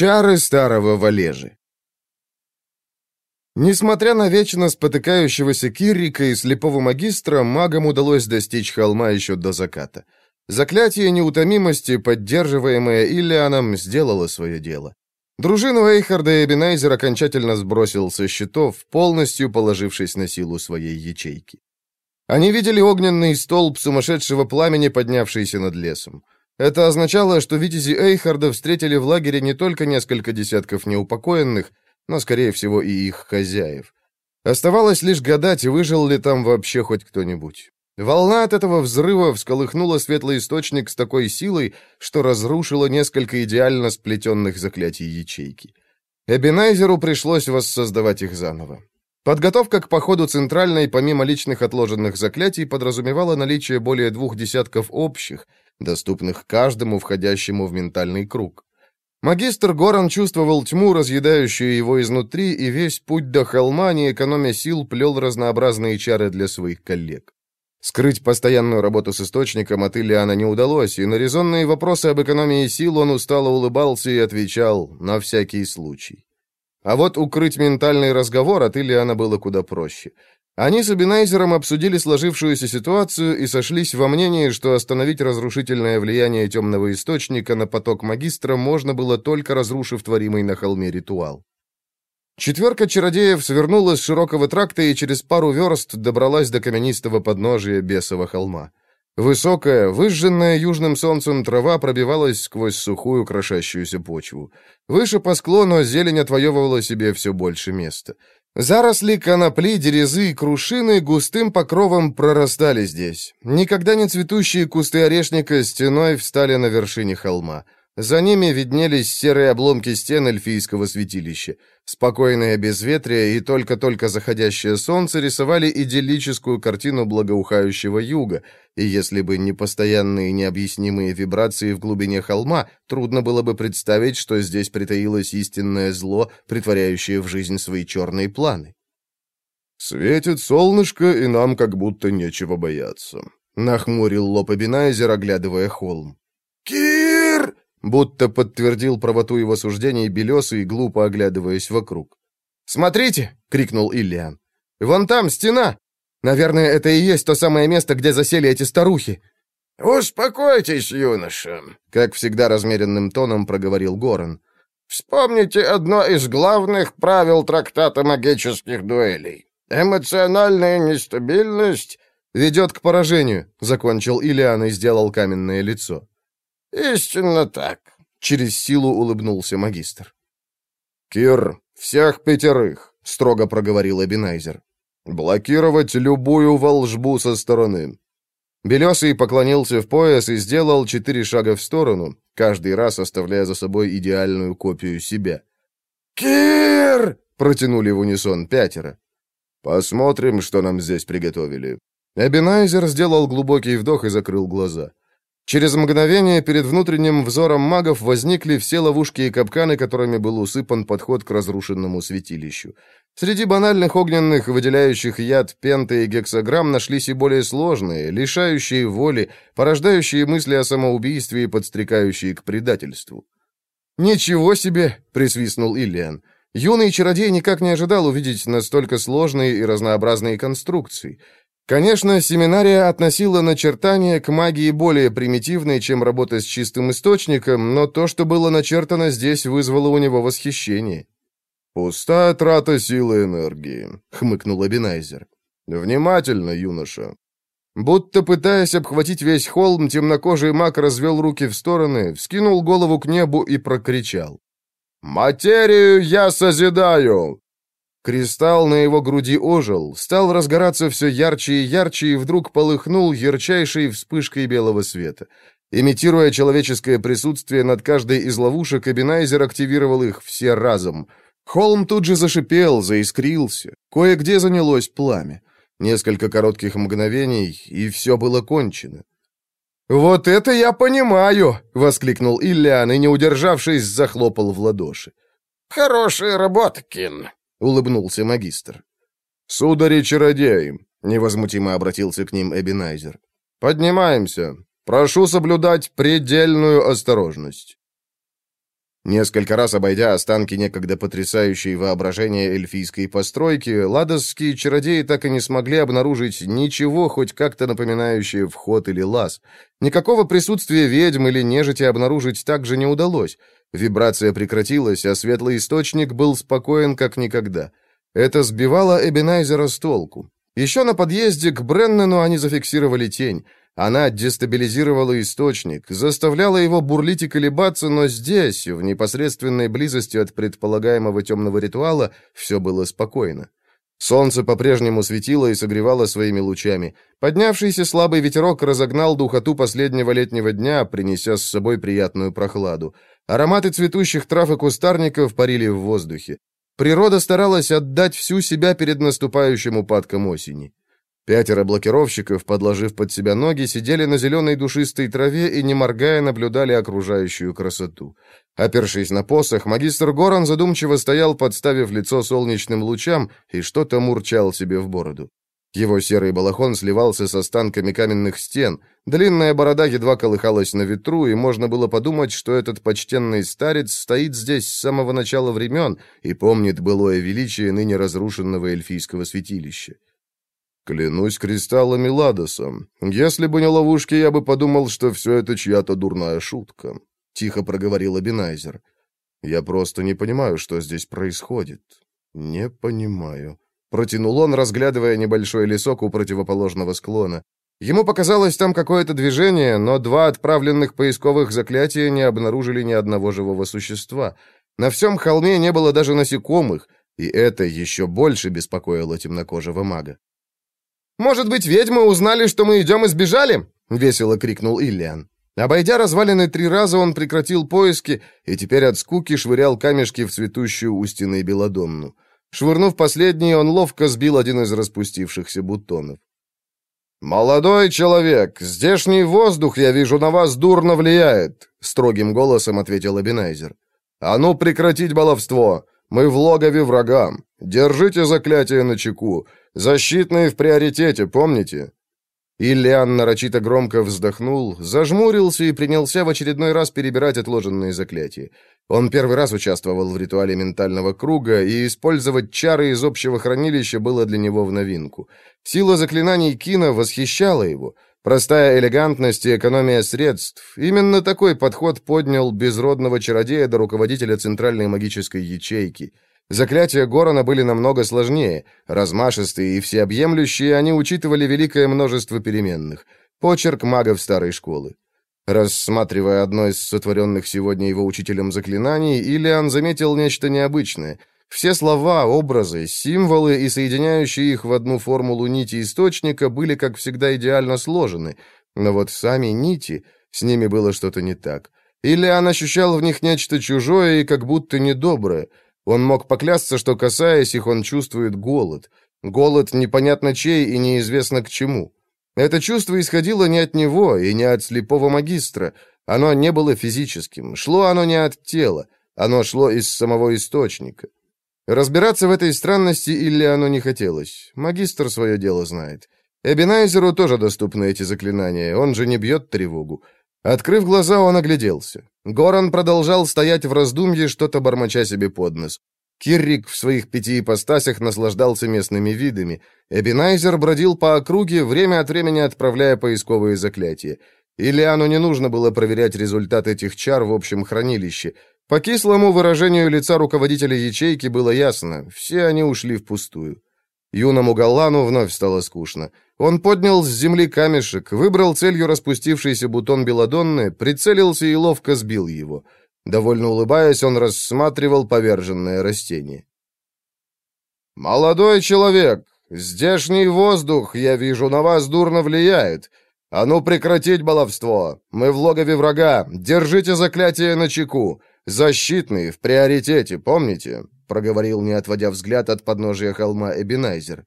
Чары старого Валежи. Несмотря на вечно спотыкающегося Киррика и слепого магистра, магам удалось достичь холма еще до заката. Заклятие неутомимости, поддерживаемое Иллианом, сделало свое дело. Дружину Эйхарда и Эбенайзер окончательно сбросил со счетов, полностью положившись на силу своей ячейки. Они видели огненный столб сумасшедшего пламени, поднявшийся над лесом. Это означало, что витязи Эйхарда встретили в лагере не только несколько десятков неупокоенных, но, скорее всего, и их хозяев. Оставалось лишь гадать, выжил ли там вообще хоть кто-нибудь. Волна от этого взрыва всколыхнула светлый источник с такой силой, что разрушила несколько идеально сплетенных заклятий ячейки. Эбенайзеру пришлось воссоздавать их заново. Подготовка к походу центральной, помимо личных отложенных заклятий, подразумевала наличие более двух десятков общих, доступных каждому входящему в ментальный круг. Магистр Горан чувствовал тьму, разъедающую его изнутри, и весь путь до холма, не экономя сил, плел разнообразные чары для своих коллег. Скрыть постоянную работу с источником от Ильяна не удалось, и на резонные вопросы об экономии сил он устало улыбался и отвечал «на всякий случай». А вот укрыть ментальный разговор от Ильяна было куда проще. Они с Эбенайзером обсудили сложившуюся ситуацию и сошлись во мнении, что остановить разрушительное влияние темного источника на поток магистра можно было только разрушив творимый на холме ритуал. Четверка чародеев свернула с широкого тракта и через пару верст добралась до каменистого подножия Бесова холма. Высокая, выжженная южным солнцем трава пробивалась сквозь сухую крошащуюся почву. Выше по склону зелень отвоевывала себе все больше места. Заросли конопли, дерезы и крушины густым покровом прорастали здесь. Никогда не цветущие кусты орешника стеной встали на вершине холма. За ними виднелись серые обломки стен эльфийского святилища. Спокойное безветрие и только-только заходящее солнце рисовали идиллическую картину благоухающего юга, и если бы не постоянные необъяснимые вибрации в глубине холма, трудно было бы представить, что здесь притаилось истинное зло, притворяющее в жизнь свои черные планы. «Светит солнышко, и нам как будто нечего бояться», — нахмурил лоб Эбинайзер, оглядывая холм. «Кир!» Будто подтвердил правоту его суждений белесый, глупо оглядываясь вокруг. «Смотрите!» — крикнул Иллиан. «Вон там стена! Наверное, это и есть то самое место, где засели эти старухи!» «Успокойтесь, юноша!» — как всегда размеренным тоном проговорил Горан. «Вспомните одно из главных правил трактата магических дуэлей. Эмоциональная нестабильность ведет к поражению», — закончил Иллиан и сделал каменное лицо. «Истинно так», — через силу улыбнулся магистр. «Кир, всех пятерых», — строго проговорил Эбинайзер. «Блокировать любую волжбу со стороны». Белесый поклонился в пояс и сделал четыре шага в сторону, каждый раз оставляя за собой идеальную копию себя. «Кир!» — протянули в унисон пятеро. «Посмотрим, что нам здесь приготовили». Эбинайзер сделал глубокий вдох и закрыл глаза. Через мгновение перед внутренним взором магов возникли все ловушки и капканы, которыми был усыпан подход к разрушенному святилищу. Среди банальных огненных, выделяющих яд, пенты и гексограмм нашлись и более сложные, лишающие воли, порождающие мысли о самоубийстве и подстрекающие к предательству. «Ничего себе!» — присвистнул Иллиан. Юный чародей никак не ожидал увидеть настолько сложные и разнообразные конструкции — Конечно, семинария относила начертание к магии более примитивной, чем работа с чистым источником, но то, что было начертано здесь, вызвало у него восхищение. «Пустая трата силы и энергии», — хмыкнул Эбинайзер. «Внимательно, юноша». Будто пытаясь обхватить весь холм, темнокожий маг развел руки в стороны, вскинул голову к небу и прокричал. «Материю я созидаю! Кристалл на его груди ожил, стал разгораться все ярче и ярче, и вдруг полыхнул ярчайшей вспышкой белого света. Имитируя человеческое присутствие над каждой из ловушек, Эбинайзер активировал их все разом. Холм тут же зашипел, заискрился. Кое-где занялось пламя. Несколько коротких мгновений, и все было кончено. «Вот это я понимаю!» — воскликнул Иллиан и, не удержавшись, захлопал в ладоши. «Хорошая работа, Кин!» — улыбнулся магистр. «Судари-чародеи!» — невозмутимо обратился к ним Эбинайзер. «Поднимаемся. Прошу соблюдать предельную осторожность». Несколько раз обойдя останки некогда потрясающей воображения эльфийской постройки, ладосские чародеи так и не смогли обнаружить ничего, хоть как-то напоминающее вход или лаз. Никакого присутствия ведьм или нежити обнаружить также не удалось. Вибрация прекратилась, а светлый источник был спокоен как никогда. Это сбивало Эбенайзера с толку. Еще на подъезде к Бреннену они зафиксировали тень. Она дестабилизировала источник, заставляла его бурлить и колебаться, но здесь, в непосредственной близости от предполагаемого темного ритуала, все было спокойно. Солнце по-прежнему светило и согревало своими лучами. Поднявшийся слабый ветерок разогнал духоту последнего летнего дня, принеся с собой приятную прохладу. Ароматы цветущих трав и кустарников парили в воздухе. Природа старалась отдать всю себя перед наступающим упадком осени. Пятеро блокировщиков, подложив под себя ноги, сидели на зеленой душистой траве и, не моргая, наблюдали окружающую красоту. Опершись на посох, магистр Горан задумчиво стоял, подставив лицо солнечным лучам, и что-то мурчал себе в бороду. Его серый балахон сливался с останками каменных стен, длинная борода едва колыхалась на ветру, и можно было подумать, что этот почтенный старец стоит здесь с самого начала времен и помнит былое величие ныне разрушенного эльфийского святилища. «Клянусь кристаллами Ладоса. Если бы не ловушки, я бы подумал, что все это чья-то дурная шутка», — тихо проговорил Абинайзер. «Я просто не понимаю, что здесь происходит. Не понимаю». Протянул он, разглядывая небольшой лесок у противоположного склона. Ему показалось там какое-то движение, но два отправленных поисковых заклятия не обнаружили ни одного живого существа. На всем холме не было даже насекомых, и это еще больше беспокоило темнокожего мага. «Может быть, ведьмы узнали, что мы идем и сбежали?» — весело крикнул Иллиан. Обойдя развалины три раза, он прекратил поиски и теперь от скуки швырял камешки в цветущую у стены Беладонну. Швырнув последний, он ловко сбил один из распустившихся бутонов. «Молодой человек, здешний воздух, я вижу, на вас дурно влияет», — строгим голосом ответил Абинайзер. «А ну прекратить баловство! Мы в логове врага. Держите заклятие на чеку. Защитные в приоритете, помните?» Ильян нарочито громко вздохнул, зажмурился и принялся в очередной раз перебирать отложенные заклятия. Он первый раз участвовал в ритуале ментального круга, и использовать чары из общего хранилища было для него в новинку. Сила заклинаний Кина восхищала его. Простая элегантность и экономия средств. Именно такой подход поднял безродного чародея до руководителя центральной магической ячейки — Заклятия Горона были намного сложнее. Размашистые и всеобъемлющие, они учитывали великое множество переменных. Почерк магов старой школы. Рассматривая одно из сотворенных сегодня его учителем заклинаний, Ильян заметил нечто необычное. Все слова, образы, символы и соединяющие их в одну формулу нити источника были, как всегда, идеально сложены. Но вот сами нити, с ними было что-то не так. Ильян ощущал в них нечто чужое и как будто недоброе — он мог поклясться, что, касаясь их, он чувствует голод. Голод непонятно чей и неизвестно к чему. Это чувство исходило не от него и не от слепого магистра. Оно не было физическим. Шло оно не от тела. Оно шло из самого источника. Разбираться в этой странности или оно не хотелось. Магистр свое дело знает. Эбинайзеру тоже доступны эти заклинания, он же не бьет тревогу. Открыв глаза, он огляделся. Горан продолжал стоять в раздумье, что-то бормоча себе под нос. Киррик в своих пяти ипостасях наслаждался местными видами. Эбинайзер бродил по округе, время от времени отправляя поисковые заклятия. Ильяну не нужно было проверять результат этих чар в общем хранилище. По кислому выражению лица руководителя ячейки было ясно, все они ушли впустую. Юному Галлану вновь стало скучно. Он поднял с земли камешек, выбрал целью распустившийся бутон белодонны, прицелился и ловко сбил его. Довольно улыбаясь, он рассматривал поверженное растение. «Молодой человек, здешний воздух, я вижу, на вас дурно влияет. А ну прекратить баловство! Мы в логове врага, держите заклятие на чеку. Защитный, в приоритете, помните?» Проговорил, не отводя взгляд от подножия холма Эбинайзер.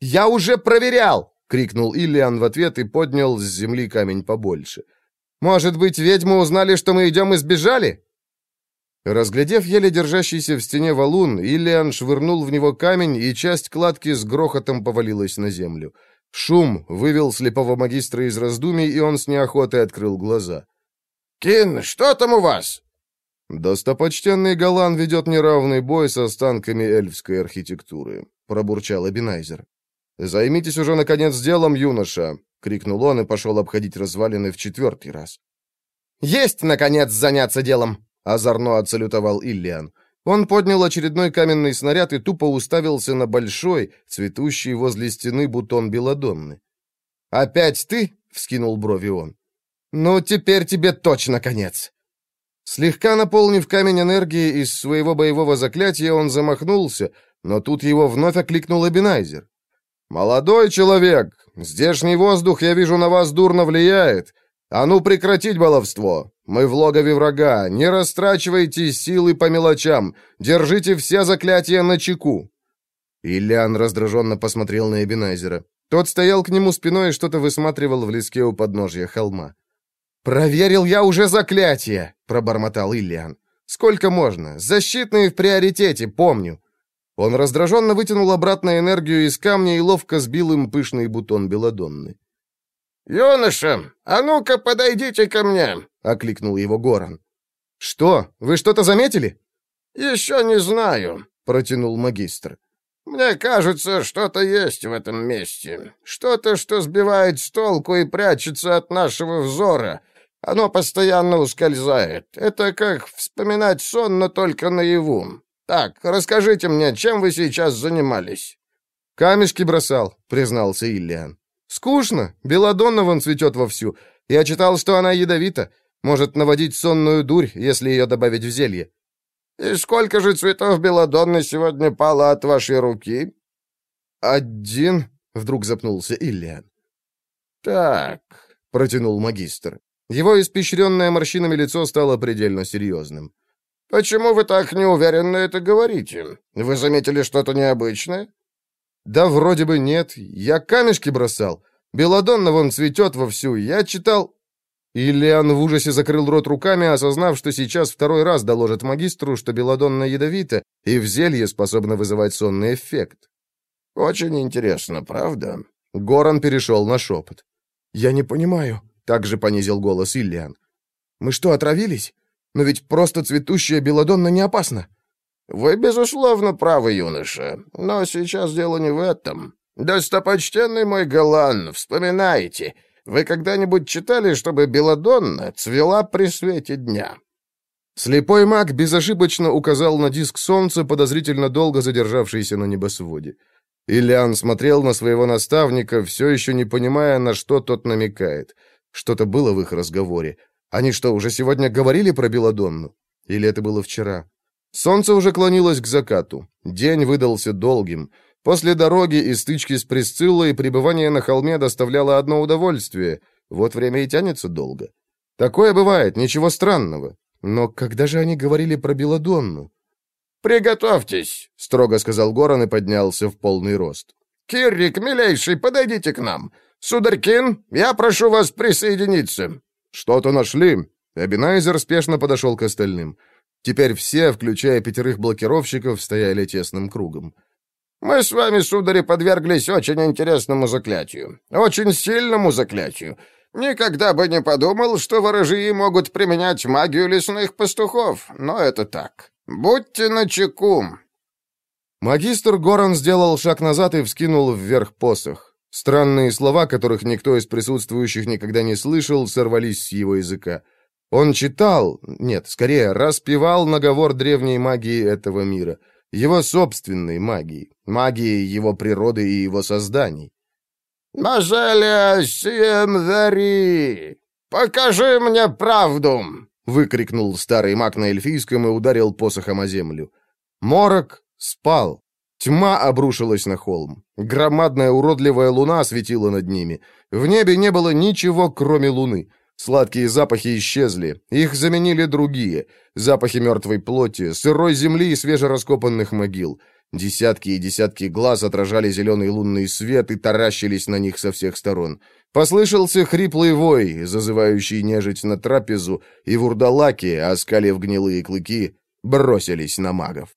«Я уже проверял!» — крикнул Иллиан в ответ и поднял с земли камень побольше. «Может быть, ведьмы узнали, что мы идем и сбежали?» Разглядев еле держащийся в стене валун, Иллиан швырнул в него камень, и часть кладки с грохотом повалилась на землю. Шум вывел слепого магистра из раздумий, и он с неохотой открыл глаза. «Кин, что там у вас?» «Достопочтенный Голан ведет неравный бой с останками эльфской архитектуры», — пробурчал Эбинайзер. «Займитесь уже, наконец, делом, юноша!» — крикнул он и пошел обходить развалины в четвертый раз. «Есть, наконец, заняться делом!» — озорно отсалютовал Иллиан. Он поднял очередной каменный снаряд и тупо уставился на большой, цветущий возле стены бутон белодонны. «Опять ты?» — вскинул брови он. «Ну, теперь тебе точно конец!» Слегка наполнив камень энергии из своего боевого заклятия, он замахнулся, но тут его вновь окликнул Эбинайзер. «Молодой человек, здешний воздух, я вижу, на вас дурно влияет. А ну прекратить баловство! Мы в логове врага, не растрачивайте силы по мелочам, держите все заклятия на чеку!» Ильян раздраженно посмотрел на Эбинайзера. Тот стоял к нему спиной и что-то высматривал в леске у подножья холма. «Проверил я уже заклятие!» — пробормотал Ильян. «Сколько можно? Защитные в приоритете, помню!» Он раздраженно вытянул обратно энергию из камня и ловко сбил им пышный бутон белодонны. «Юноша, а ну-ка подойдите ко мне!» — окликнул его Горан. «Что, вы что-то заметили?» «Еще не знаю», — протянул магистр. «Мне кажется, что-то есть в этом месте. Что-то, что сбивает с толку и прячется от нашего взора. Оно постоянно ускользает. Это как вспоминать сон, но только наяву. Так, расскажите мне, чем вы сейчас занимались?» «Камешки бросал», — признался Иллиан. «Скучно. Беладонна вон цветет вовсю. Я читал, что она ядовита. Может наводить сонную дурь, если ее добавить в зелье». «И сколько же цветов беладонны сегодня пало от вашей руки?» «Один», — вдруг запнулся Иллиан. «Так», — протянул магистр. Его испещренное морщинами лицо стало предельно серьезным. «Почему вы так неуверенно это говорите? Вы заметили что-то необычное?» «Да вроде бы нет. Я камешки бросал. Беладонна вон цветет вовсю. Я читал...» Ильян в ужасе закрыл рот руками, осознав, что сейчас второй раз доложит магистру, что беладонна ядовита, и в зелье способна вызывать сонный эффект. «Очень интересно, правда?» Горан перешел на шепот. «Я не понимаю», — также понизил голос Ильян. «Мы что, отравились? Но ведь просто цветущая белладонна не опасна». «Вы, безусловно, правы, юноша, но сейчас дело не в этом. Достопочтенный мой Галан, вспоминайте, вы когда-нибудь читали, чтобы белладонна цвела при свете дня?» Слепой маг безошибочно указал на диск солнца, подозрительно долго задержавшийся на небосводе. Ильян смотрел на своего наставника, все еще не понимая, на что тот намекает. Что-то было в их разговоре. Они что, уже сегодня говорили про Беладонну? Или это было вчера? Солнце уже клонилось к закату. День выдался долгим. После дороги и стычки с Присциллой пребывание на холме доставляло одно удовольствие. Вот время и тянется долго. Такое бывает, ничего странного. Но когда же они говорили про Беладонну? «Приготовьтесь», — строго сказал Горан и поднялся в полный рост. «Киррик, милейший, подойдите к нам. Сударькин, я прошу вас присоединиться». «Что-то нашли?» Эбинайзер спешно подошел к остальным. Теперь все, включая пятерых блокировщиков, стояли тесным кругом. «Мы с вами, судари, подверглись очень интересному заклятию. Очень сильному заклятию. Никогда бы не подумал, что ворожии могут применять магию лесных пастухов, но это так. Будьте начеку». Магистр Горан сделал шаг назад и вскинул вверх посох. Странные слова, которых никто из присутствующих никогда не слышал, сорвались с его языка. Он читал, нет, скорее, распевал наговор древней магии этого мира, его собственной магии, магии его природы и его созданий. «Мазеля Сиемдари, покажи мне правду!» — выкрикнул старый маг на эльфийском и ударил посохом о землю. Морок спал. Тьма обрушилась на холм. Громадная уродливая луна светила над ними. В небе не было ничего, кроме луны. Сладкие запахи исчезли, их заменили другие. Запахи мертвой плоти, сырой земли и свежераскопанных могил. Десятки и десятки глаз отражали зеленый лунный свет и таращились на них со всех сторон. Послышался хриплый вой, зазывающий нежить на трапезу, и вурдалаки, оскалив гнилые клыки, бросились на магов.